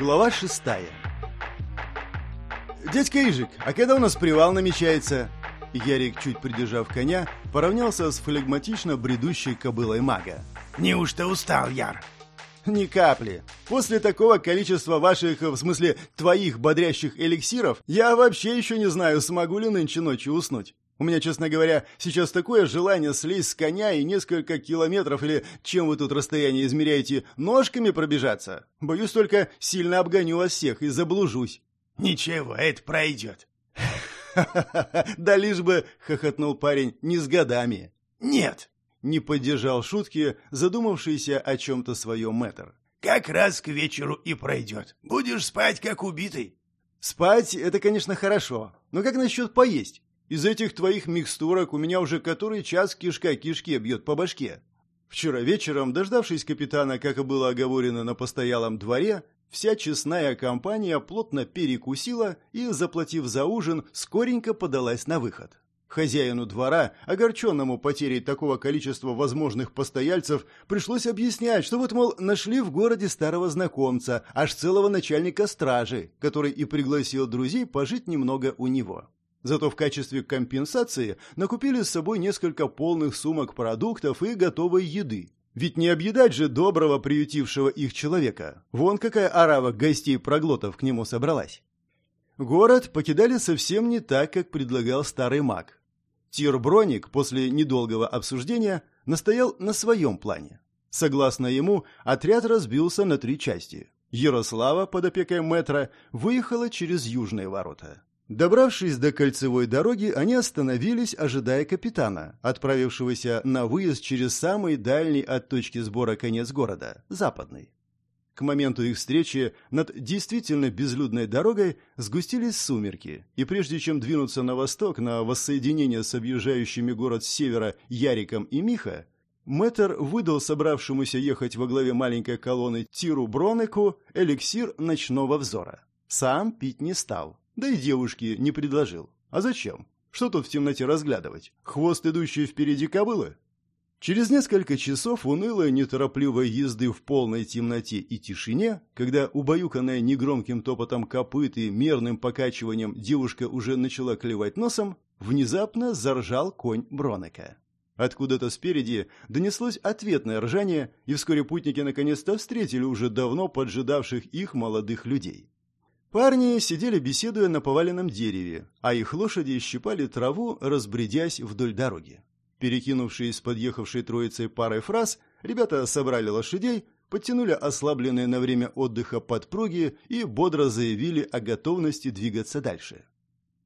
Глава шестая «Дядька Ижик, а когда у нас привал намечается?» Ярик, чуть придержав коня, поравнялся с флегматично бредущей кобылой мага. «Неужто устал, Яр?» «Ни капли. После такого количества ваших, в смысле, твоих бодрящих эликсиров, я вообще еще не знаю, смогу ли нынче ночью уснуть. У меня, честно говоря, сейчас такое желание слезть с коня и несколько километров или чем вы тут расстояние измеряете, ножками пробежаться. Боюсь, только сильно обгоню вас всех и заблужусь». «Ничего, это пройдет». «Да лишь бы», — хохотнул парень, — «не с годами». «Нет», не поддержал шутки, задумавшийся о чем-то своем мэтр. «Как раз к вечеру и пройдет. Будешь спать, как убитый». «Спать — это, конечно, хорошо. Но как насчет поесть? Из этих твоих микстурок у меня уже который час кишка кишке бьет по башке». Вчера вечером, дождавшись капитана, как и было оговорено на постоялом дворе, вся честная компания плотно перекусила и, заплатив за ужин, скоренько подалась на выход. Хозяину двора, огорченному потерей такого количества возможных постояльцев, пришлось объяснять, что вот, мол, нашли в городе старого знакомца, аж целого начальника стражи, который и пригласил друзей пожить немного у него. Зато в качестве компенсации накупили с собой несколько полных сумок продуктов и готовой еды. Ведь не объедать же доброго приютившего их человека. Вон какая орава гостей-проглотов к нему собралась. Город покидали совсем не так, как предлагал старый маг. Тир Броник после недолгого обсуждения настоял на своем плане. Согласно ему, отряд разбился на три части. Ярослава под опекой метра выехала через южные ворота. Добравшись до кольцевой дороги, они остановились, ожидая капитана, отправившегося на выезд через самый дальний от точки сбора конец города – западный. К моменту их встречи над действительно безлюдной дорогой сгустились сумерки, и прежде чем двинуться на восток на воссоединение с объезжающими город с севера Яриком и Миха, Мэтр выдал собравшемуся ехать во главе маленькой колонны Тиру Бронеку эликсир ночного взора. Сам пить не стал, да и девушке не предложил. А зачем? Что тут в темноте разглядывать? Хвост, идущий впереди кобылы? Через несколько часов унылой, неторопливой езды в полной темноте и тишине, когда, убаюканная негромким топотом копыт и мерным покачиванием, девушка уже начала клевать носом, внезапно заржал конь Бронека. Откуда-то спереди донеслось ответное ржание, и вскоре путники наконец-то встретили уже давно поджидавших их молодых людей. Парни сидели беседуя на поваленном дереве, а их лошади щипали траву, разбредясь вдоль дороги. Перекинувшись с подъехавшей троицей парой фраз, ребята собрали лошадей, подтянули ослабленные на время отдыха подпруги и бодро заявили о готовности двигаться дальше.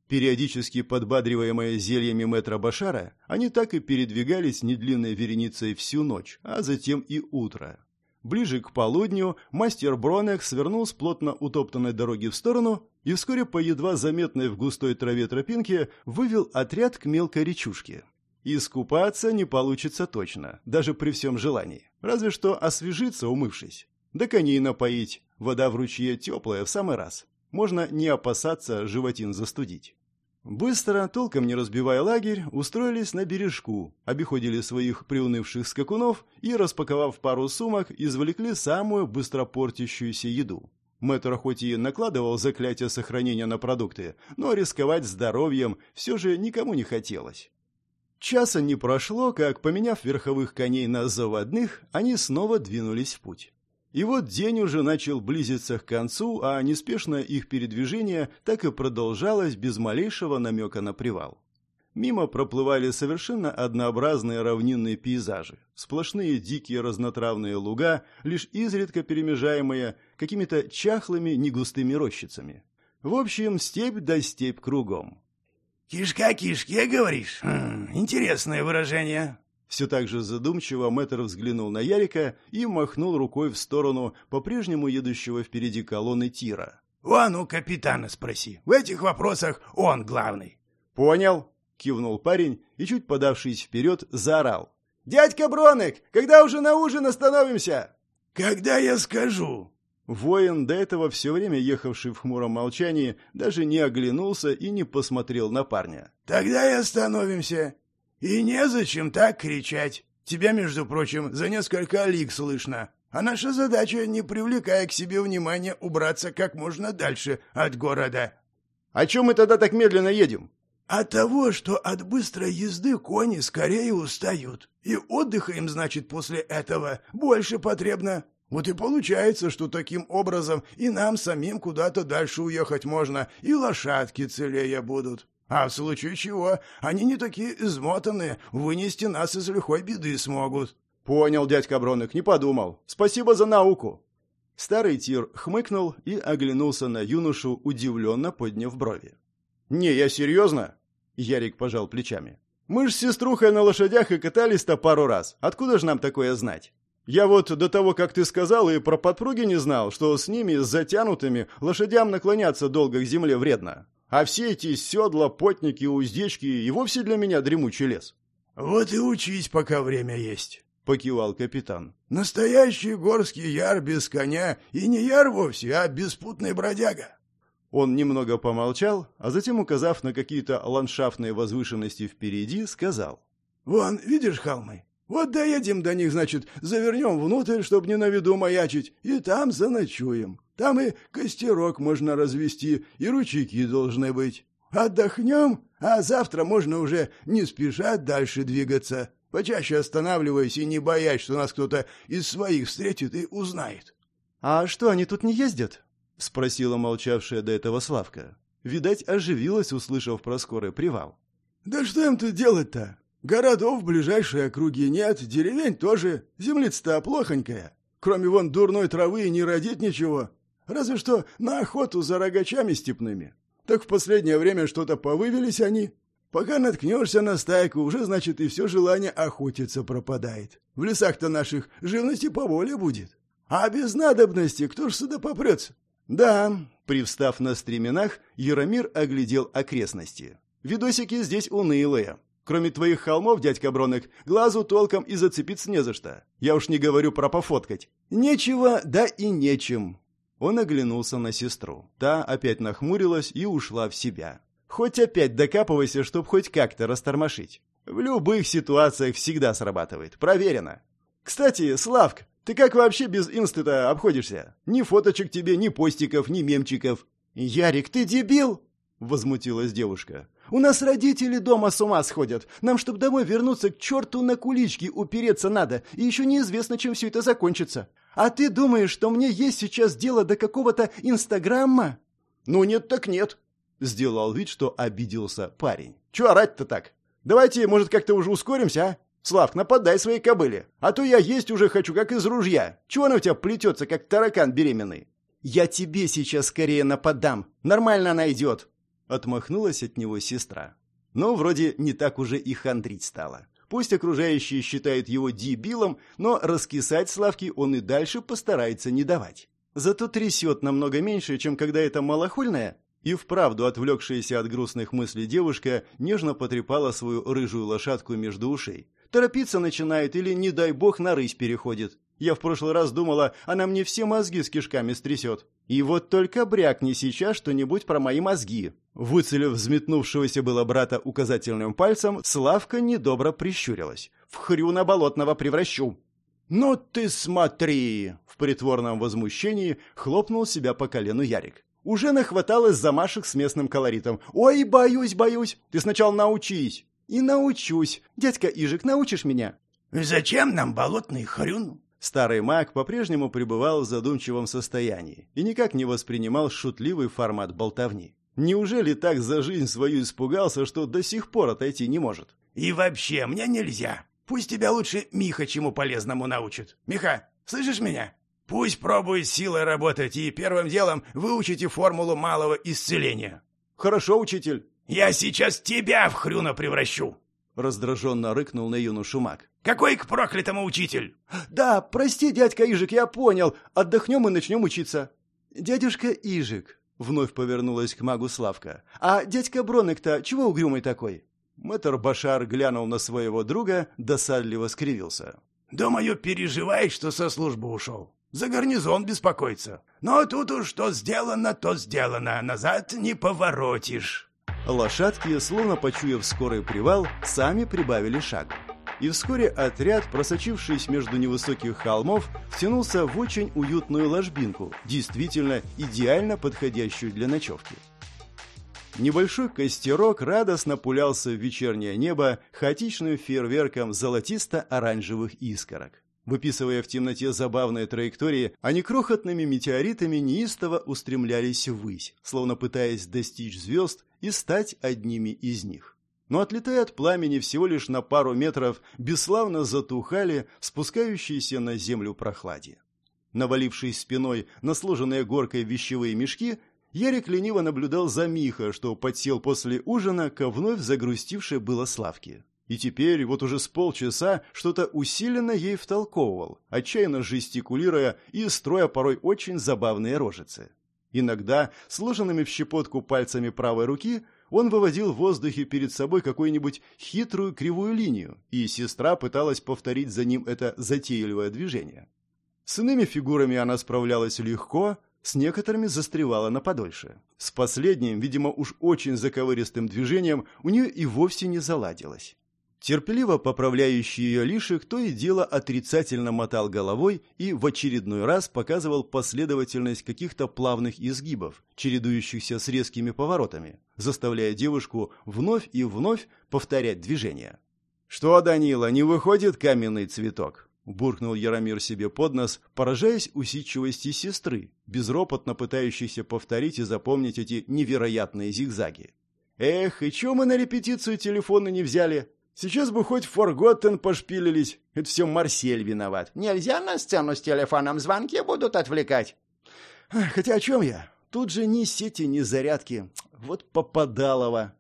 Периодически подбадриваемые зельями мэтра Башара, они так и передвигались недлинной вереницей всю ночь, а затем и утро. Ближе к полудню мастер Бронек свернул с плотно утоптанной дороги в сторону и вскоре по едва заметной в густой траве тропинке вывел отряд к мелкой речушке. Искупаться не получится точно, даже при всем желании. Разве что освежиться, умывшись. Да коней напоить. Вода в ручье теплая в самый раз. Можно не опасаться животин застудить. Быстро, толком не разбивая лагерь, устроились на бережку, обиходили своих приунывших скакунов и, распаковав пару сумок, извлекли самую быстропортящуюся еду. Мэтр хоть и накладывал заклятие сохранения на продукты, но рисковать здоровьем все же никому не хотелось. Часа не прошло, как, поменяв верховых коней на заводных, они снова двинулись в путь. И вот день уже начал близиться к концу, а неспешное их передвижение так и продолжалось без малейшего намека на привал. Мимо проплывали совершенно однообразные равнинные пейзажи, сплошные дикие разнотравные луга, лишь изредка перемежаемые какими-то чахлыми негустыми рощицами. В общем, степь да степь кругом. «Кишка кишке, говоришь? Хм, интересное выражение». Все так же задумчиво мэтр взглянул на Ярика и махнул рукой в сторону по-прежнему едущего впереди колонны тира. «Вон у капитана спроси. В этих вопросах он главный». «Понял», — кивнул парень и, чуть подавшись вперед, заорал. «Дядька Бронек, когда уже на ужин остановимся?» «Когда я скажу», Воин, до этого все время ехавший в хмуром молчании, даже не оглянулся и не посмотрел на парня. «Тогда и остановимся. И незачем так кричать. Тебя, между прочим, за несколько лиг слышно. А наша задача, не привлекая к себе внимания, убраться как можно дальше от города». «А чем мы тогда так медленно едем?» «От того, что от быстрой езды кони скорее устают, и отдыха им, значит, после этого больше потребно. Вот и получается, что таким образом и нам самим куда-то дальше уехать можно, и лошадки целее будут. А в случае чего, они не такие измотанные, вынести нас из лихой беды смогут». «Понял, дядька Бронок, не подумал. Спасибо за науку». Старый тир хмыкнул и оглянулся на юношу, удивленно подняв брови. «Не, я серьезно?» Ярик пожал плечами. «Мы ж с сеструхой на лошадях и катались-то пару раз. Откуда же нам такое знать?» Я вот до того, как ты сказал, и про подпруги не знал, что с ними, с затянутыми, лошадям наклоняться долго к земле вредно. А все эти седла, потники, уздечки и вовсе для меня дремучий лес. «Вот и учись, пока время есть», — покивал капитан. «Настоящий горский яр без коня, и не яр вовсе, а беспутный бродяга». Он немного помолчал, а затем, указав на какие-то ландшафтные возвышенности впереди, сказал. «Вон, видишь холмы? Вот доедем до них, значит, завернем внутрь, чтобы не на виду маячить, и там заночуем. Там и костерок можно развести, и ручейки должны быть. Отдохнем, а завтра можно уже не спеша дальше двигаться, почаще останавливаясь и не боясь, что нас кто-то из своих встретит и узнает. — А что, они тут не ездят? — спросила молчавшая до этого Славка. Видать, оживилась, услышав про скорый привал. — Да что им тут делать-то? Городов в ближайшей округе нет, деревень тоже. Землица-то плохонькая. Кроме вон дурной травы и не родить ничего. Разве что на охоту за рогачами степными. Так в последнее время что-то повывелись они. Пока наткнешься на стайку, уже, значит, и все желание охотиться пропадает. В лесах-то наших живности по воле будет. А без надобности кто ж сюда попрется? Да, привстав на стременах, Яромир оглядел окрестности. Видосики здесь унылые. Кроме твоих холмов, дядька Бронек, глазу толком и зацепиться не за что. Я уж не говорю про пофоткать. Нечего, да и нечем. Он оглянулся на сестру. Та опять нахмурилась и ушла в себя. Хоть опять докапывайся, чтоб хоть как-то растормошить. В любых ситуациях всегда срабатывает. Проверено. Кстати, Славк, ты как вообще без инстита обходишься? Ни фоточек тебе, ни постиков, ни мемчиков. Ярик, ты дебил? Возмутилась девушка. У нас родители дома с ума сходят. Нам, чтобы домой вернуться, к черту на кулички упереться надо, и еще неизвестно, чем все это закончится. А ты думаешь, что мне есть сейчас дело до какого-то инстаграмма? Ну нет так нет. Сделал вид, что обиделся парень. Че орать-то так? Давайте, может, как-то уже ускоримся, а? Слав, нападай своей кобыле. А то я есть уже хочу, как из ружья. Чего она у тебя плетется, как таракан беременный? Я тебе сейчас скорее нападам. Нормально она идет. Отмахнулась от него сестра. Но вроде не так уже и хандрить стало. Пусть окружающие считают его дебилом, но раскисать Славки он и дальше постарается не давать. Зато трясет намного меньше, чем когда это малохольная. И вправду отвлекшаяся от грустных мыслей девушка нежно потрепала свою рыжую лошадку между ушей. Торопиться начинает или, не дай бог, на рысь переходит. Я в прошлый раз думала, она мне все мозги с кишками стрясет. И вот только брякни сейчас что-нибудь про мои мозги. Выцелив взметнувшегося было брата указательным пальцем, Славка недобро прищурилась. «В хрюна болотного превращу!» «Ну ты смотри!» — в притворном возмущении хлопнул себя по колену Ярик. Уже нахваталось замашек с местным колоритом. «Ой, боюсь, боюсь! Ты сначала научись!» «И научусь! Дядька Ижик, научишь меня?» «Зачем нам болотный хрюн?» Старый маг по-прежнему пребывал в задумчивом состоянии и никак не воспринимал шутливый формат болтовни. Неужели так за жизнь свою испугался, что до сих пор отойти не может? «И вообще, мне нельзя. Пусть тебя лучше Миха чему полезному научит. Миха, слышишь меня? Пусть пробует силой работать и первым делом выучите формулу малого исцеления». «Хорошо, учитель». «Я сейчас тебя в хрюна превращу!» Раздраженно рыкнул на юношу маг. «Какой к проклятому учитель?» «Да, прости, дядька Ижик, я понял. Отдохнем и начнем учиться». «Дядюшка Ижик», — вновь повернулась к магу Славка. «А дядька Бронек-то чего угрюмый такой?» Мэтр Башар глянул на своего друга, досадливо скривился. «Думаю, переживай, что со службы ушел. За гарнизон беспокоится. Но тут уж что сделано, то сделано. Назад не поворотишь». Лошадки, словно почуяв скорый привал, сами прибавили шаг. и вскоре отряд, просочившись между невысоких холмов, втянулся в очень уютную ложбинку, действительно идеально подходящую для ночевки. Небольшой костерок радостно пулялся в вечернее небо хаотичным фейерверком золотисто-оранжевых искорок. Выписывая в темноте забавные траектории, они крохотными метеоритами неистово устремлялись ввысь, словно пытаясь достичь звезд и стать одними из них. Но отлетая от пламени всего лишь на пару метров, бесславно затухали спускающиеся на землю прохладе. Навалившись спиной на сложенные горкой вещевые мешки, Ярик лениво наблюдал за Миха, что подсел после ужина ко вновь загрустившей было Славке. И теперь, вот уже с полчаса, что-то усиленно ей втолковывал, отчаянно жестикулируя и строя порой очень забавные рожицы. Иногда, сложенными в щепотку пальцами правой руки, он выводил в воздухе перед собой какую-нибудь хитрую кривую линию, и сестра пыталась повторить за ним это затейливое движение. С иными фигурами она справлялась легко, с некоторыми застревала на подольше. С последним, видимо, уж очень заковыристым движением у нее и вовсе не заладилось. Терпеливо поправляющий ее лишек то и дело отрицательно мотал головой и в очередной раз показывал последовательность каких-то плавных изгибов, чередующихся с резкими поворотами, заставляя девушку вновь и вновь повторять движения. «Что, Данила, не выходит каменный цветок?» буркнул Яромир себе под нос, поражаясь усидчивости сестры, безропотно пытающейся повторить и запомнить эти невероятные зигзаги. «Эх, и чё мы на репетицию телефона не взяли? Сейчас бы хоть Форготтен пошпилились. Это все Марсель виноват. Нельзя на сцену с телефоном звонки будут отвлекать». «Хотя о чем я? Тут же ни сети, ни зарядки. Вот попадалово».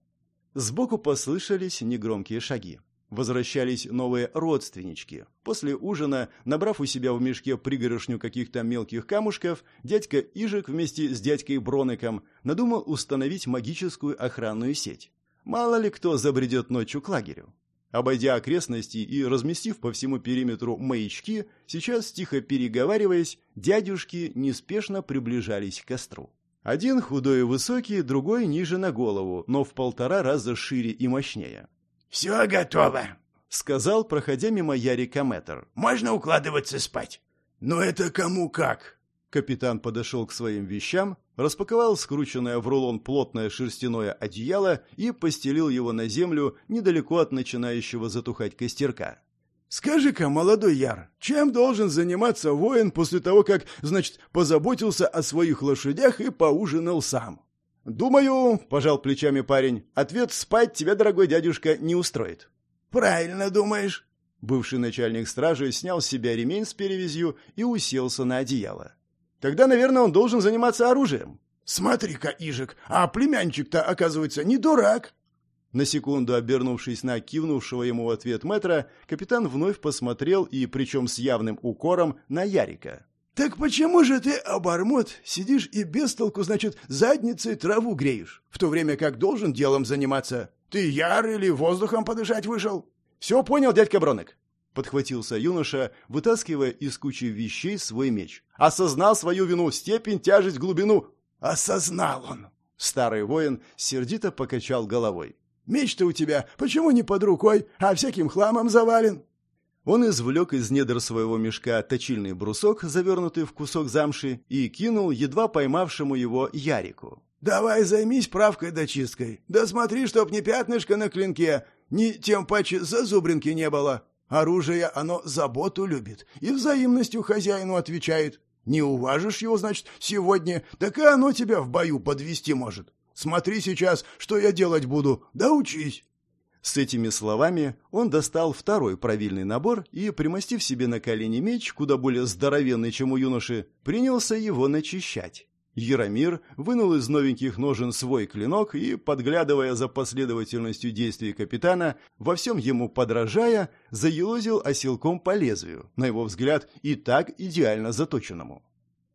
Сбоку послышались негромкие шаги. Возвращались новые родственнички. После ужина, набрав у себя в мешке пригорошню каких-то мелких камушков, дядька Ижик вместе с дядькой Броныком надумал установить магическую охранную сеть. Мало ли кто забредет ночью к лагерю. Обойдя окрестности и разместив по всему периметру маячки, сейчас, тихо переговариваясь, дядюшки неспешно приближались к костру. Один худой и высокий, другой ниже на голову, но в полтора раза шире и мощнее. «Все готово», — сказал, проходя мимо Ярика Мэтр. «Можно укладываться спать». «Но это кому как?» Капитан подошел к своим вещам, распаковал скрученное в рулон плотное шерстяное одеяло и постелил его на землю недалеко от начинающего затухать костерка. «Скажи-ка, молодой Яр, чем должен заниматься воин после того, как, значит, позаботился о своих лошадях и поужинал сам?» «Думаю», — пожал плечами парень, — «ответ спать тебя, дорогой дядюшка, не устроит». «Правильно думаешь». Бывший начальник стражи снял с себя ремень с перевязью и уселся на одеяло. «Тогда, наверное, он должен заниматься оружием». «Смотри-ка, Ижик, а племянчик-то, оказывается, не дурак». На секунду обернувшись на кивнувшего ему в ответ мэтра, капитан вновь посмотрел, и причем с явным укором, на Ярика. «Так почему же ты, обормот, сидишь и без толку, значит, задницей траву греешь, в то время как должен делом заниматься? Ты яр или воздухом подышать вышел?» «Все понял, дядька Бронек», — подхватился юноша, вытаскивая из кучи вещей свой меч. «Осознал свою вину, степень, тяжесть, глубину». «Осознал он!» Старый воин сердито покачал головой. «Меч-то у тебя почему не под рукой, а всяким хламом завален?» Он извлек из недр своего мешка точильный брусок, завернутый в кусок замши, и кинул едва поймавшему его Ярику. «Давай займись правкой да чисткой. Да смотри, чтоб ни пятнышко на клинке, ни тем паче зазубринки не было. Оружие, оно заботу любит и взаимностью хозяину отвечает. Не уважишь его, значит, сегодня, так и оно тебя в бою подвести может. Смотри сейчас, что я делать буду, да учись». С этими словами он достал второй правильный набор и, примостив себе на колени меч, куда более здоровенный, чем у юноши, принялся его начищать. Яромир вынул из новеньких ножен свой клинок и, подглядывая за последовательностью действий капитана, во всем ему подражая, заелозил оселком по лезвию, на его взгляд, и так идеально заточенному.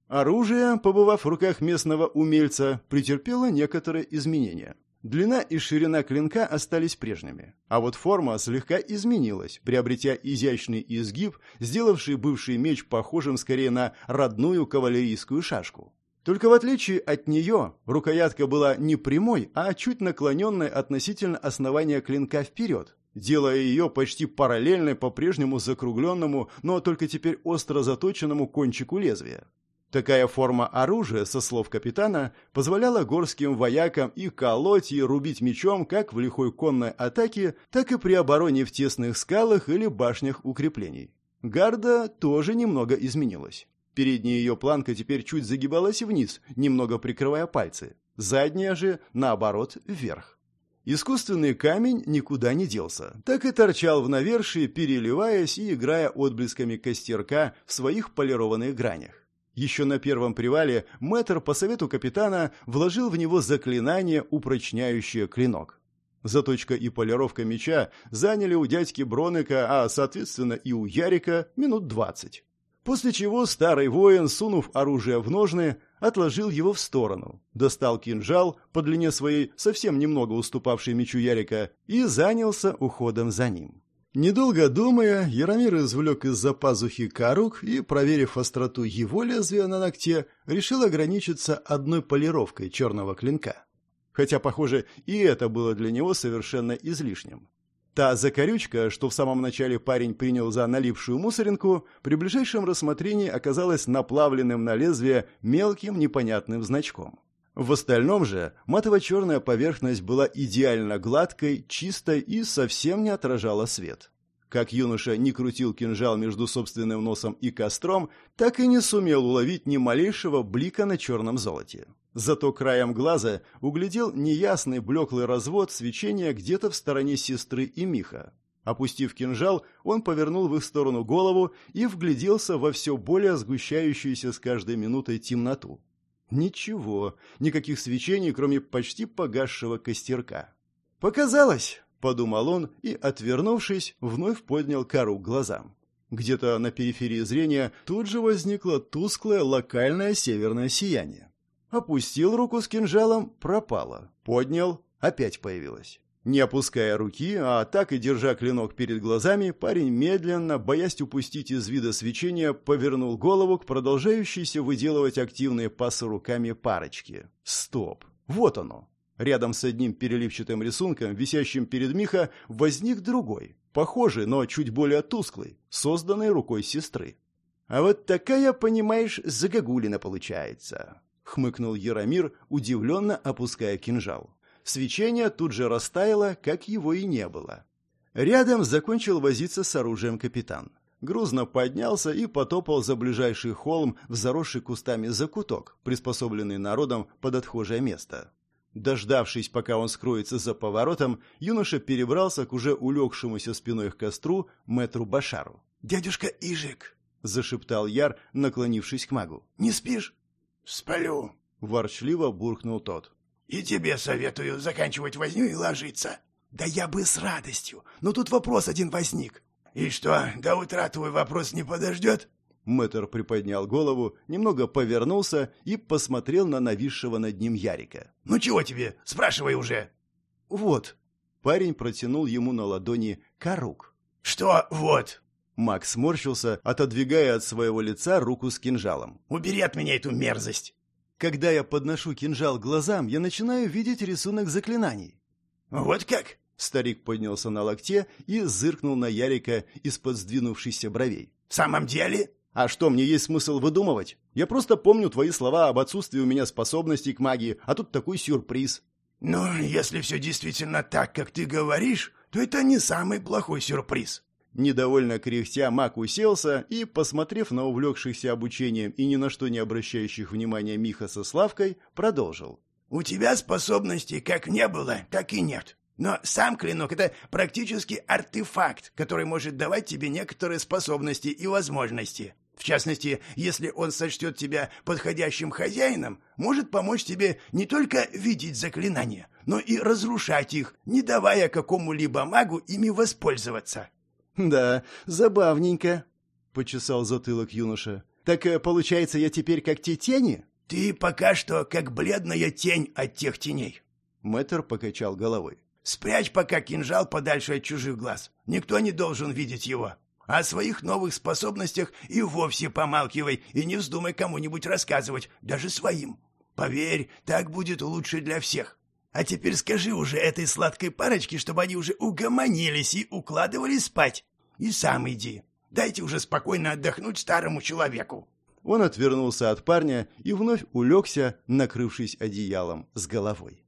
Оружие, побывав в руках местного умельца, претерпело некоторые изменения. Длина и ширина клинка остались прежними, а вот форма слегка изменилась, приобретя изящный изгиб, сделавший бывший меч похожим скорее на родную кавалерийскую шашку. Только в отличие от нее, рукоятка была не прямой, а чуть наклоненной относительно основания клинка вперед, делая ее почти параллельной по-прежнему закругленному, но только теперь остро заточенному кончику лезвия. Такая форма оружия, со слов капитана, позволяла горским воякам и колоть, и рубить мечом как в лихой конной атаке, так и при обороне в тесных скалах или башнях укреплений. Гарда тоже немного изменилась. Передняя ее планка теперь чуть загибалась вниз, немного прикрывая пальцы. Задняя же, наоборот, вверх. Искусственный камень никуда не делся, так и торчал в навершии, переливаясь и играя отблесками костерка в своих полированных гранях. Еще на первом привале мэтр по совету капитана вложил в него заклинание, упрочняющее клинок. Заточка и полировка меча заняли у дядьки Бронека, а, соответственно, и у Ярика минут двадцать. После чего старый воин, сунув оружие в ножны, отложил его в сторону, достал кинжал, по длине своей совсем немного уступавший мечу Ярика, и занялся уходом за ним. Недолго думая, Яромир извлек из-за пазухи корук и, проверив остроту его лезвия на ногте, решил ограничиться одной полировкой черного клинка. Хотя, похоже, и это было для него совершенно излишним. Та закорючка, что в самом начале парень принял за налипшую мусоринку, при ближайшем рассмотрении оказалась наплавленным на лезвие мелким непонятным значком. В остальном же матово-черная поверхность была идеально гладкой, чистой и совсем не отражала свет. Как юноша не крутил кинжал между собственным носом и костром, так и не сумел уловить ни малейшего блика на черном золоте. Зато краем глаза углядел неясный блеклый развод свечения где-то в стороне сестры и Миха. Опустив кинжал, он повернул в их сторону голову и вгляделся во все более сгущающуюся с каждой минутой темноту. Ничего, никаких свечений, кроме почти погасшего костерка. «Показалось!» — подумал он и, отвернувшись, вновь поднял кару к глазам. Где-то на периферии зрения тут же возникло тусклое локальное северное сияние. Опустил руку с кинжалом — пропало. Поднял — опять появилось. Не опуская руки, а так и держа клинок перед глазами, парень медленно, боясь упустить из вида свечения, повернул голову к продолжающейся выделывать активные пасы руками парочки. Стоп! Вот оно! Рядом с одним переливчатым рисунком, висящим перед Миха, возник другой, похожий, но чуть более тусклый, созданный рукой сестры. «А вот такая, понимаешь, загогулина получается», — хмыкнул Яромир, удивленно опуская кинжал. Свечение тут же растаяло, как его и не было. Рядом закончил возиться с оружием капитан. Грузно поднялся и потопал за ближайший холм в заросший кустами закуток, приспособленный народом под отхожее место. Дождавшись, пока он скроется за поворотом, юноша перебрался к уже улегшемуся спиной к костру мэтру Башару. «Дядюшка Ижик!» — зашептал Яр, наклонившись к магу. «Не спишь?» «Сплю!» — ворчливо буркнул тот. И тебе советую заканчивать возню и ложиться. Да я бы с радостью, но тут вопрос один возник. И что, до утра твой вопрос не подождет? Мэтр приподнял голову, немного повернулся и посмотрел на нависшего над ним Ярика. «Ну чего тебе? Спрашивай уже!» «Вот». Парень протянул ему на ладони корук. «Что «вот»?» Макс сморщился, отодвигая от своего лица руку с кинжалом. «Убери от меня эту мерзость!» Когда я подношу кинжал глазам, я начинаю видеть рисунок заклинаний. Вот как? Старик поднялся на локте и зыркнул на Ярика из-под сдвинувшихся бровей. В самом деле? А что, мне есть смысл выдумывать? Я просто помню твои слова об отсутствии у меня способностей к магии, а тут такой сюрприз. Ну, если все действительно так, как ты говоришь, то это не самый плохой сюрприз. Недовольно кряхтя, маг уселся и, посмотрев на увлекшихся обучением и ни на что не обращающих внимания Миха со Славкой, продолжил. «У тебя способностей как не было, так и нет. Но сам клинок — это практически артефакт, который может давать тебе некоторые способности и возможности. В частности, если он сочтет тебя подходящим хозяином, может помочь тебе не только видеть заклинания, но и разрушать их, не давая какому-либо магу ими воспользоваться». «Да, забавненько», — почесал затылок юноша. «Так, э, получается, я теперь как те тени?» «Ты пока что как бледная тень от тех теней». Мэтр покачал головой. «Спрячь пока кинжал подальше от чужих глаз. Никто не должен видеть его. О своих новых способностях и вовсе помалкивай и не вздумай кому-нибудь рассказывать, даже своим. Поверь, так будет лучше для всех. А теперь скажи уже этой сладкой парочке, чтобы они уже угомонились и укладывались спать. И сам иди. Дайте уже спокойно отдохнуть старому человеку». Он отвернулся от парня и вновь улегся, накрывшись одеялом с головой.